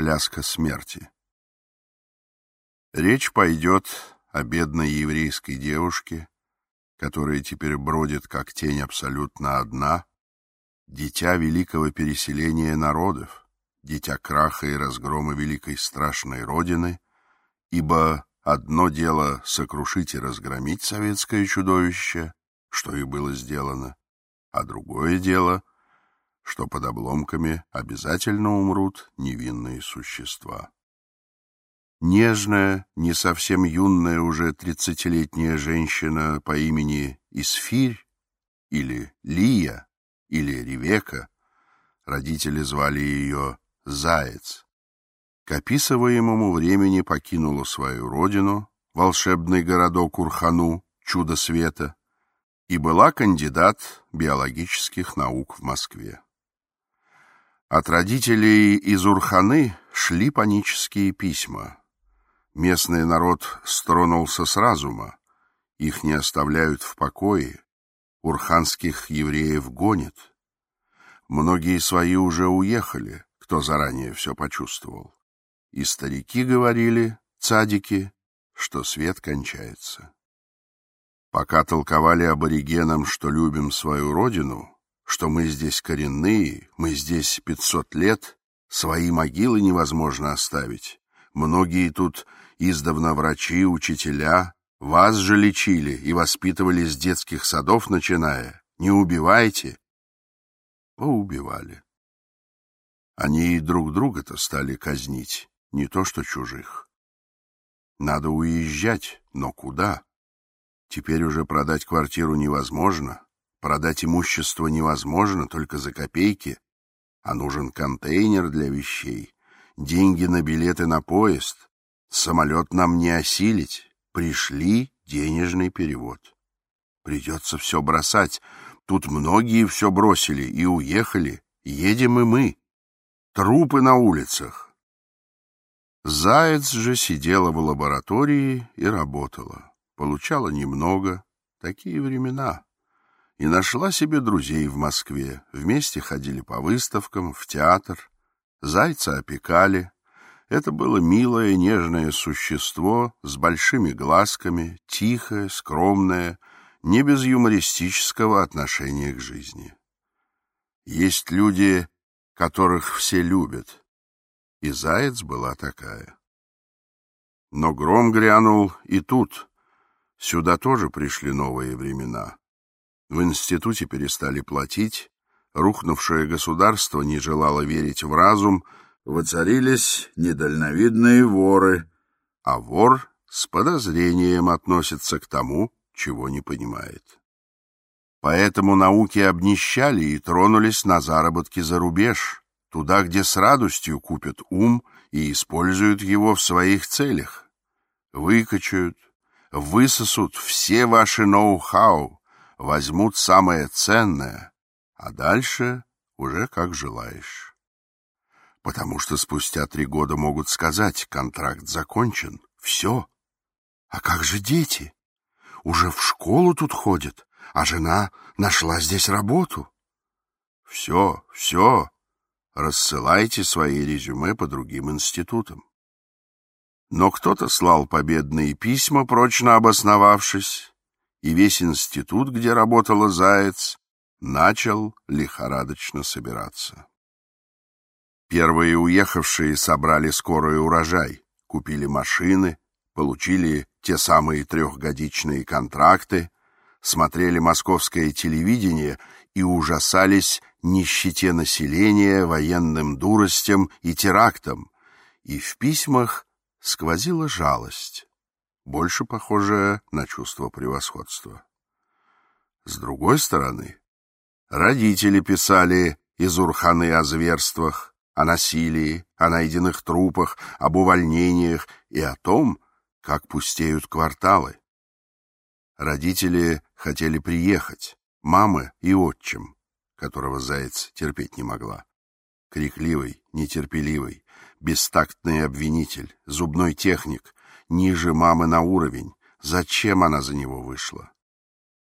Пляска смерти. Речь пойдет о бедной еврейской девушке, которая теперь бродит как тень абсолютно одна, дитя великого переселения народов, дитя краха и разгрома великой страшной родины, ибо одно дело сокрушить и разгромить советское чудовище, что и было сделано, а другое дело, что под обломками обязательно умрут невинные существа. Нежная, не совсем юная уже тридцатилетняя женщина по имени Исфирь или Лия или Ревека, родители звали ее Заяц, к описываемому времени покинула свою родину, волшебный городок Урхану, чудо света, и была кандидат биологических наук в Москве. От родителей из Урханы шли панические письма. Местный народ стронулся с разума, их не оставляют в покое, урханских евреев гонят. Многие свои уже уехали, кто заранее все почувствовал. И старики говорили, цадики, что свет кончается. Пока толковали аборигенам, что любим свою родину, что мы здесь коренные, мы здесь пятьсот лет, свои могилы невозможно оставить. Многие тут издавна врачи, учителя, вас же лечили и воспитывали с детских садов начиная. Не убивайте. Поубивали. Они и друг друга-то стали казнить, не то что чужих. Надо уезжать, но куда? Теперь уже продать квартиру невозможно, продать имущество невозможно только за копейки, а нужен контейнер для вещей, деньги на билеты на поезд. Самолет нам не осилить, пришли денежный перевод. Придется все бросать, тут многие все бросили и уехали, едем и мы. Трупы на улицах. Заяц же сидела в лаборатории и работала получала немного, такие времена, и нашла себе друзей в Москве. Вместе ходили по выставкам, в театр, зайца опекали. Это было милое, нежное существо с большими глазками, тихое, скромное, не без юмористического отношения к жизни. Есть люди, которых все любят, и заяц была такая. Но гром грянул и тут — Сюда тоже пришли новые времена. В институте перестали платить, рухнувшее государство не желало верить в разум, воцарились недальновидные воры, а вор с подозрением относится к тому, чего не понимает. Поэтому науки обнищали и тронулись на заработки за рубеж, туда, где с радостью купят ум и используют его в своих целях. Выкачают, высосут все ваши ноу-хау, возьмут самое ценное, а дальше уже как желаешь. Потому что спустя три года могут сказать, контракт закончен, все. А как же дети? Уже в школу тут ходят, а жена нашла здесь работу. Все, все, рассылайте свои резюме по другим институтам. Но кто-то слал победные письма, прочно обосновавшись, и весь институт, где работала Заяц, начал лихорадочно собираться. Первые уехавшие собрали скорый урожай, купили машины, получили те самые трехгодичные контракты, смотрели московское телевидение и ужасались нищете населения, военным дуростям и терактам, и в письмах сквозила жалость, больше похожая на чувство превосходства. С другой стороны, родители писали из Урханы о зверствах, о насилии, о найденных трупах, об увольнениях и о том, как пустеют кварталы. Родители хотели приехать, мамы и отчим, которого Заяц терпеть не могла. Крикливый, нетерпеливый, бестактный обвинитель, зубной техник, ниже мамы на уровень. Зачем она за него вышла?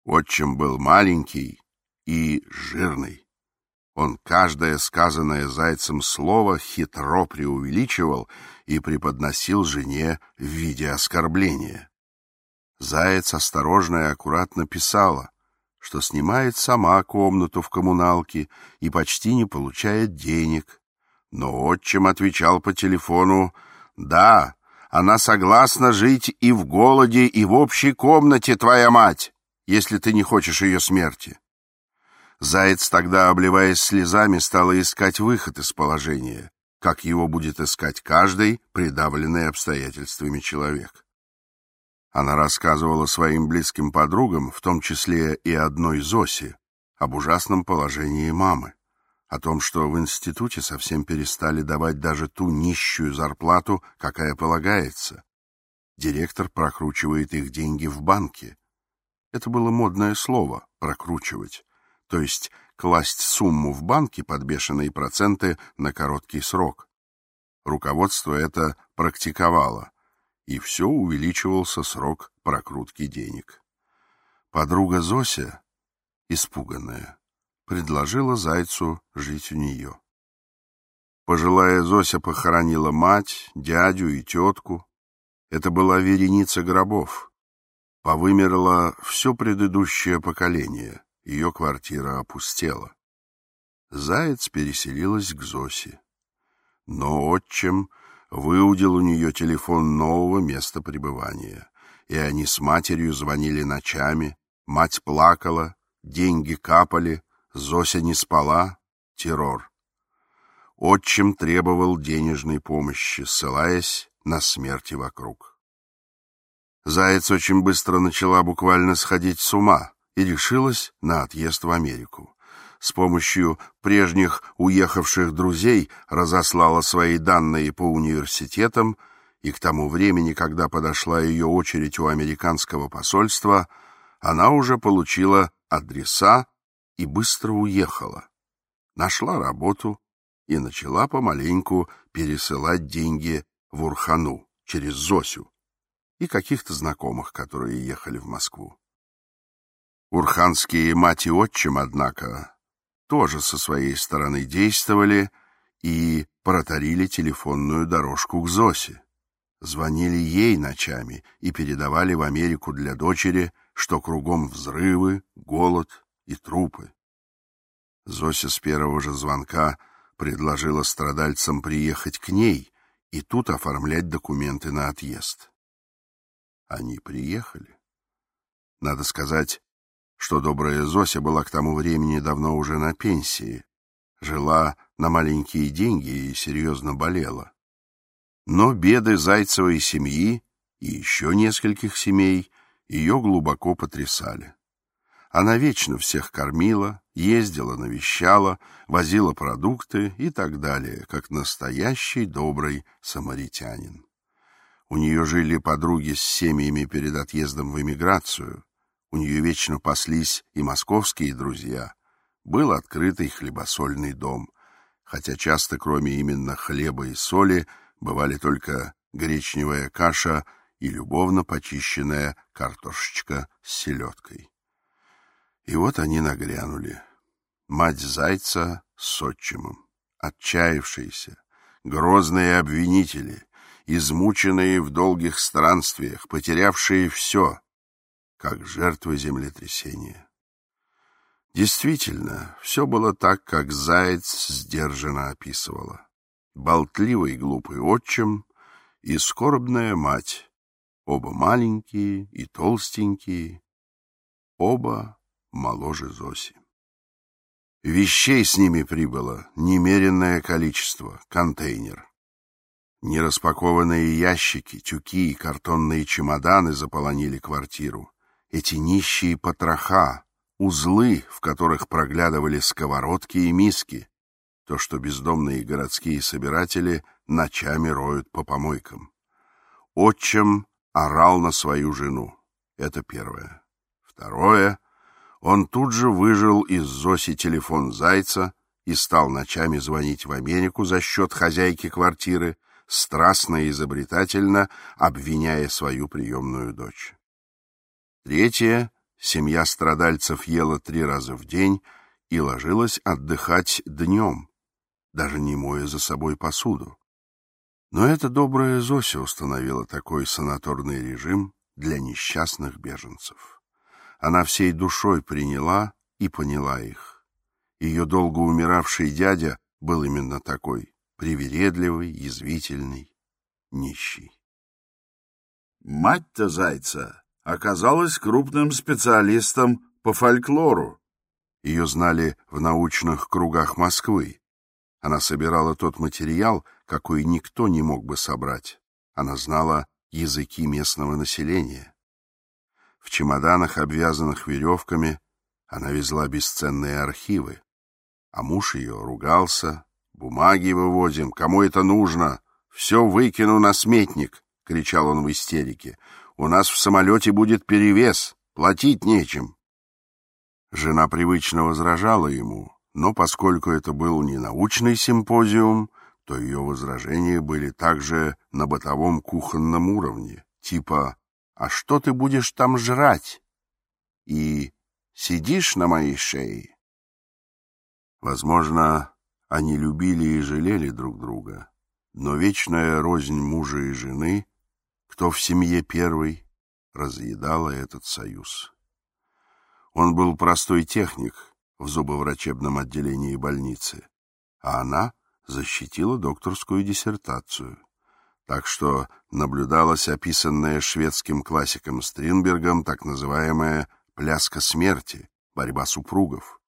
Отчим был маленький и жирный. Он каждое сказанное зайцем слово хитро преувеличивал и преподносил жене в виде оскорбления. Заяц осторожно и аккуратно писала, что снимает сама комнату в коммуналке и почти не получает денег. Но отчим отвечал по телефону «Да, она согласна жить и в голоде, и в общей комнате, твоя мать, если ты не хочешь ее смерти». Заяц тогда, обливаясь слезами, стала искать выход из положения, как его будет искать каждый придавленный обстоятельствами человек. Она рассказывала своим близким подругам, в том числе и одной Зосе, об ужасном положении мамы, о том, что в институте совсем перестали давать даже ту нищую зарплату, какая полагается. Директор прокручивает их деньги в банке. Это было модное слово «прокручивать», то есть класть сумму в банке под бешеные проценты на короткий срок. Руководство это практиковало, и все увеличивался срок прокрутки денег. Подруга Зося, испуганная, предложила Зайцу жить у нее. Пожилая Зося похоронила мать, дядю и тетку. Это была вереница гробов. Повымерло все предыдущее поколение, ее квартира опустела. Заяц переселилась к Зосе. Но отчим выудил у нее телефон нового места пребывания, и они с матерью звонили ночами, мать плакала, деньги капали, Зося не спала, террор. Отчим требовал денежной помощи, ссылаясь на смерти вокруг. Заяц очень быстро начала буквально сходить с ума и решилась на отъезд в Америку с помощью прежних уехавших друзей разослала свои данные по университетам, и к тому времени, когда подошла ее очередь у американского посольства, она уже получила адреса и быстро уехала. Нашла работу и начала помаленьку пересылать деньги в Урхану через Зосю и каких-то знакомых, которые ехали в Москву. Урханские мать и отчим, однако, тоже со своей стороны действовали и протарили телефонную дорожку к Зосе. Звонили ей ночами и передавали в Америку для дочери, что кругом взрывы, голод и трупы. Зося с первого же звонка предложила страдальцам приехать к ней и тут оформлять документы на отъезд. Они приехали. Надо сказать, что добрая Зося была к тому времени давно уже на пенсии, жила на маленькие деньги и серьезно болела. Но беды Зайцевой семьи и еще нескольких семей ее глубоко потрясали. Она вечно всех кормила, ездила, навещала, возила продукты и так далее, как настоящий добрый самаритянин. У нее жили подруги с семьями перед отъездом в эмиграцию, у нее вечно паслись и московские друзья. Был открытый хлебосольный дом, хотя часто, кроме именно хлеба и соли, бывали только гречневая каша и любовно почищенная картошечка с селедкой. И вот они нагрянули. Мать зайца с отчимом, отчаявшиеся, грозные обвинители, измученные в долгих странствиях, потерявшие все — как жертвы землетрясения. Действительно, все было так, как заяц сдержанно описывала. Болтливый глупый отчим и скорбная мать, оба маленькие и толстенькие, оба моложе Зоси. Вещей с ними прибыло немеренное количество, контейнер. Нераспакованные ящики, тюки и картонные чемоданы заполонили квартиру эти нищие потроха, узлы, в которых проглядывали сковородки и миски, то, что бездомные городские собиратели ночами роют по помойкам. Отчим орал на свою жену. Это первое. Второе. Он тут же выжил из Зоси телефон Зайца и стал ночами звонить в Америку за счет хозяйки квартиры, страстно и изобретательно обвиняя свою приемную дочь. Третье. Семья страдальцев ела три раза в день и ложилась отдыхать днем, даже не моя за собой посуду. Но эта добрая Зося установила такой санаторный режим для несчастных беженцев. Она всей душой приняла и поняла их. Ее долго умиравший дядя был именно такой, привередливый, язвительный, нищий. Мать-то Зайца оказалась крупным специалистом по фольклору. Ее знали в научных кругах Москвы. Она собирала тот материал, какой никто не мог бы собрать. Она знала языки местного населения. В чемоданах, обвязанных веревками, она везла бесценные архивы. А муж ее ругался. «Бумаги вывозим, кому это нужно? Все выкину на сметник!» — кричал он в истерике. «У нас в самолете будет перевес, платить нечем». Жена привычно возражала ему, но поскольку это был не научный симпозиум, то ее возражения были также на бытовом кухонном уровне, типа «А что ты будешь там жрать?» и «Сидишь на моей шее?» Возможно, они любили и жалели друг друга, но вечная рознь мужа и жены, кто в семье первый, разъедала этот союз. Он был простой техник в зубоврачебном отделении больницы, а она защитила докторскую диссертацию. Так что наблюдалась описанная шведским классиком Стринбергом так называемая «пляска смерти», борьба супругов.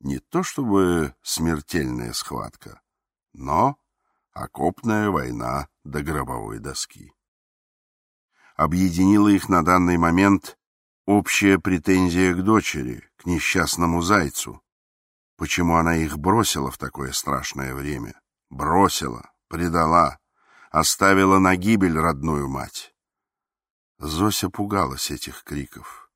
Не то чтобы смертельная схватка, но окопная война до гробовой доски. Объединила их на данный момент общая претензия к дочери, к несчастному зайцу. Почему она их бросила в такое страшное время? Бросила, предала, оставила на гибель родную мать. Зося пугалась этих криков.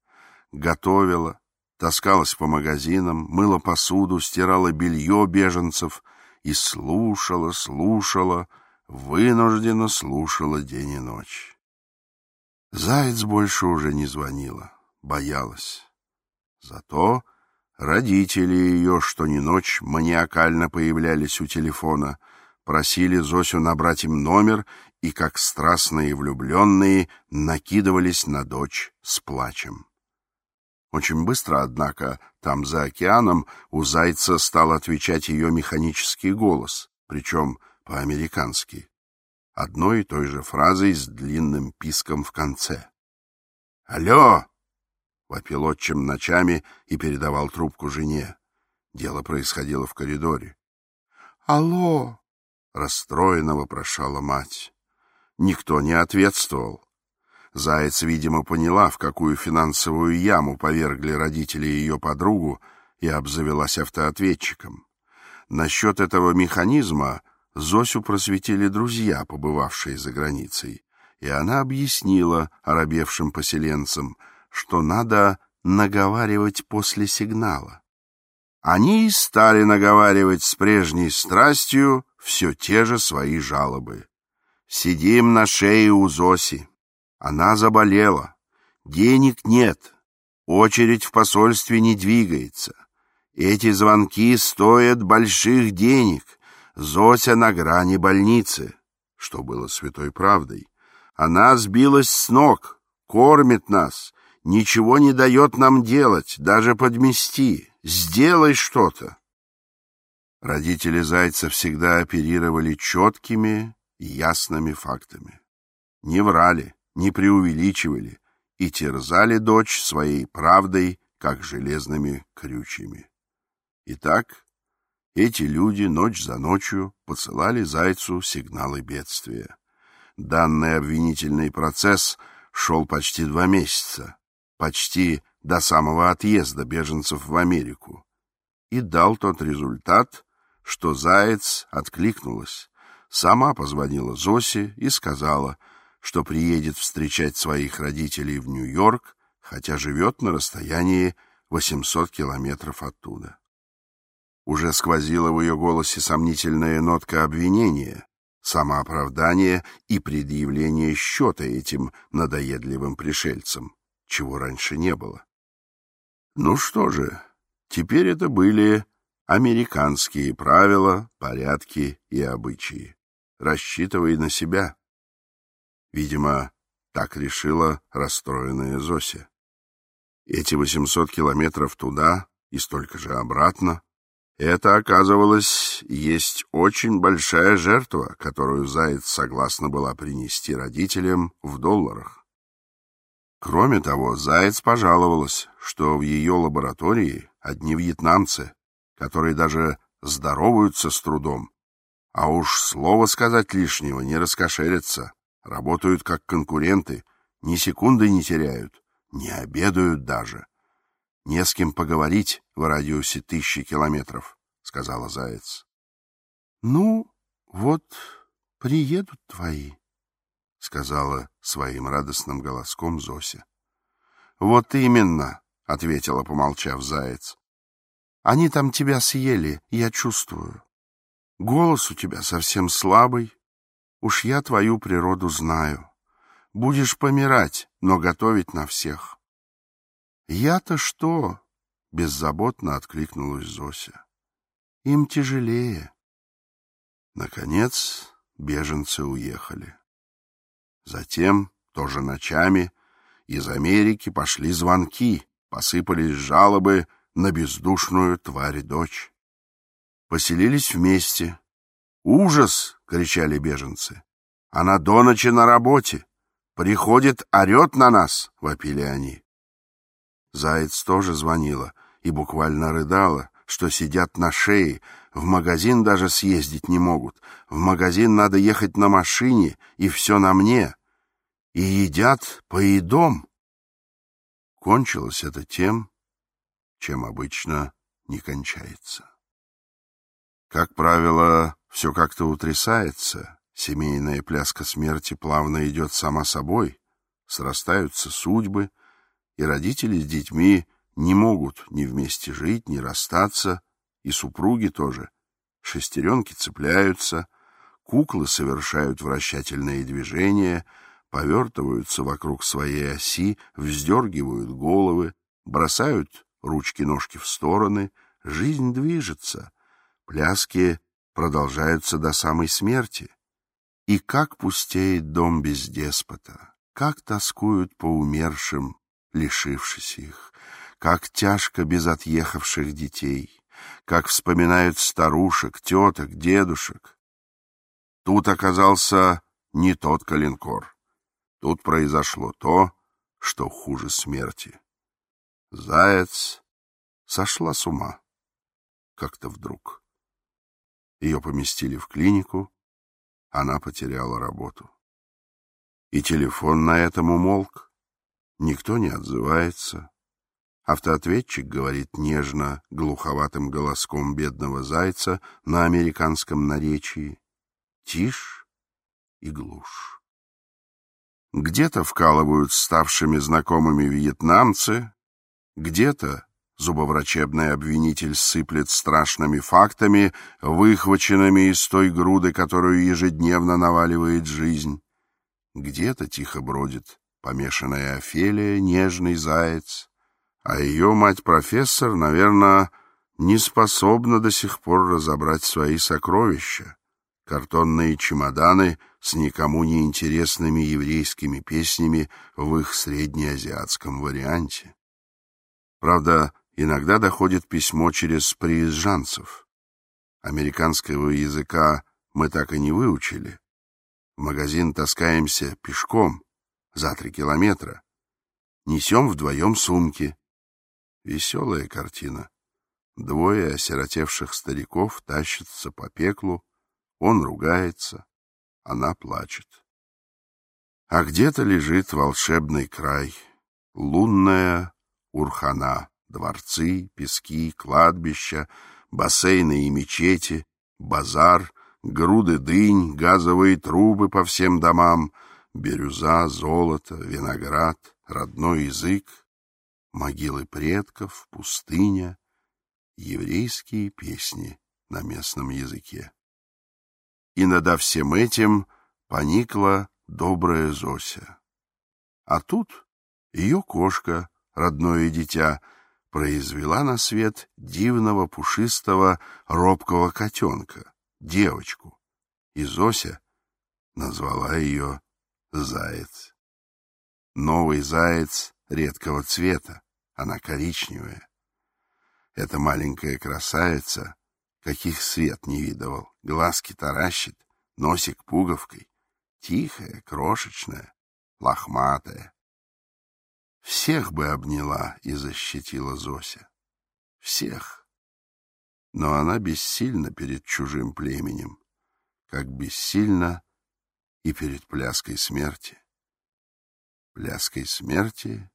Готовила, таскалась по магазинам, мыла посуду, стирала белье беженцев и слушала, слушала, вынужденно слушала день и ночь. Заяц больше уже не звонила, боялась. Зато родители ее, что ни ночь, маниакально появлялись у телефона, просили Зосю набрать им номер и, как страстные влюбленные, накидывались на дочь с плачем. Очень быстро, однако, там за океаном у зайца стал отвечать ее механический голос, причем по-американски, одной и той же фразой с длинным писком в конце. «Алло!» — вопил отчим ночами и передавал трубку жене. Дело происходило в коридоре. «Алло!» — расстроенно вопрошала мать. Никто не ответствовал. Заяц, видимо, поняла, в какую финансовую яму повергли родители ее подругу, и обзавелась автоответчиком. Насчет этого механизма Зосю просветили друзья, побывавшие за границей, и она объяснила оробевшим поселенцам, что надо наговаривать после сигнала. Они и стали наговаривать с прежней страстью все те же свои жалобы. «Сидим на шее у Зоси, она заболела. Денег нет. Очередь в посольстве не двигается. Эти звонки стоят больших денег. Зося на грани больницы. Что было святой правдой. Она сбилась с ног, кормит нас, ничего не дает нам делать, даже подмести. Сделай что-то. Родители Зайца всегда оперировали четкими и ясными фактами. Не врали не преувеличивали и терзали дочь своей правдой, как железными крючьями. Итак, эти люди ночь за ночью посылали Зайцу сигналы бедствия. Данный обвинительный процесс шел почти два месяца, почти до самого отъезда беженцев в Америку, и дал тот результат, что Заяц откликнулась, сама позвонила Зосе и сказала — что приедет встречать своих родителей в Нью-Йорк, хотя живет на расстоянии 800 километров оттуда. Уже сквозила в ее голосе сомнительная нотка обвинения, самооправдания и предъявления счета этим надоедливым пришельцам, чего раньше не было. Ну что же, Теперь это были американские правила, порядки и обычаи. Рассчитывай на себя. Видимо, так решила расстроенная Зося. Эти 800 километров туда и столько же обратно — это, оказывалось, есть очень большая жертва, которую Заяц согласна была принести родителям в долларах. Кроме того, Заяц пожаловалась, что в ее лаборатории одни вьетнамцы, которые даже здороваются с трудом, а уж слова сказать лишнего не раскошелятся, работают как конкуренты, ни секунды не теряют, не обедают даже. Не с кем поговорить в радиусе тысячи километров, — сказала Заяц. — Ну, вот приедут твои, — сказала своим радостным голоском Зося. — Вот именно, — ответила, помолчав Заяц. — Они там тебя съели, я чувствую. Голос у тебя совсем слабый. Уж я твою природу знаю. Будешь помирать, но готовить на всех. Я-то что? Беззаботно откликнулась Зося. Им тяжелее. Наконец беженцы уехали. Затем, тоже ночами, из Америки пошли звонки, посыпались жалобы на бездушную тварь дочь. Поселились вместе. «Ужас!» — кричали беженцы. «Она до ночи на работе! Приходит, орет на нас!» — вопили они. Заяц тоже звонила и буквально рыдала, что сидят на шее, в магазин даже съездить не могут. В магазин надо ехать на машине, и все на мне. И едят поедом. Кончилось это тем, чем обычно не кончается. Как правило, все как-то утрясается, семейная пляска смерти плавно идет сама собой, срастаются судьбы, и родители с детьми не могут ни вместе жить, ни расстаться, и супруги тоже. Шестеренки цепляются, куклы совершают вращательные движения, повертываются вокруг своей оси, вздергивают головы, бросают ручки-ножки в стороны, жизнь движется, пляски продолжаются до самой смерти. И как пустеет дом без деспота, как тоскуют по умершим, лишившись их, как тяжко без отъехавших детей, как вспоминают старушек, теток, дедушек. Тут оказался не тот калинкор. Тут произошло то, что хуже смерти. Заяц сошла с ума. Как-то вдруг. Ее поместили в клинику, она потеряла работу. И телефон на этом умолк. Никто не отзывается. Автоответчик говорит нежно, глуховатым голоском бедного зайца на американском наречии. Тишь и глушь. Где-то вкалывают ставшими знакомыми вьетнамцы, где-то зубоврачебный обвинитель сыплет страшными фактами, выхваченными из той груды, которую ежедневно наваливает жизнь. Где-то тихо бродит помешанная Офелия, нежный заяц, а ее мать-профессор, наверное, не способна до сих пор разобрать свои сокровища, картонные чемоданы с никому не интересными еврейскими песнями в их среднеазиатском варианте. Правда, иногда доходит письмо через приезжанцев. Американского языка мы так и не выучили. В магазин таскаемся пешком, за три километра. Несем вдвоем сумки. Веселая картина. Двое осиротевших стариков тащатся по пеклу, он ругается, она плачет. А где-то лежит волшебный край, лунная Урхана, дворцы, пески, кладбища, бассейны и мечети, базар, груды дынь, газовые трубы по всем домам — бирюза, золото, виноград, родной язык, могилы предков, пустыня, еврейские песни на местном языке. И над всем этим поникла добрая Зося. А тут ее кошка, родное дитя, произвела на свет дивного пушистого робкого котенка, девочку, и Зося назвала ее Заяц. Новый заяц редкого цвета, она коричневая. Эта маленькая красавица, каких свет не видывал, глазки таращит, носик пуговкой, тихая, крошечная, лохматая. Всех бы обняла и защитила Зося. Всех. Но она бессильна перед чужим племенем, как бессильна и перед пляской смерти. Пляской смерти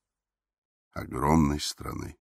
огромной страны.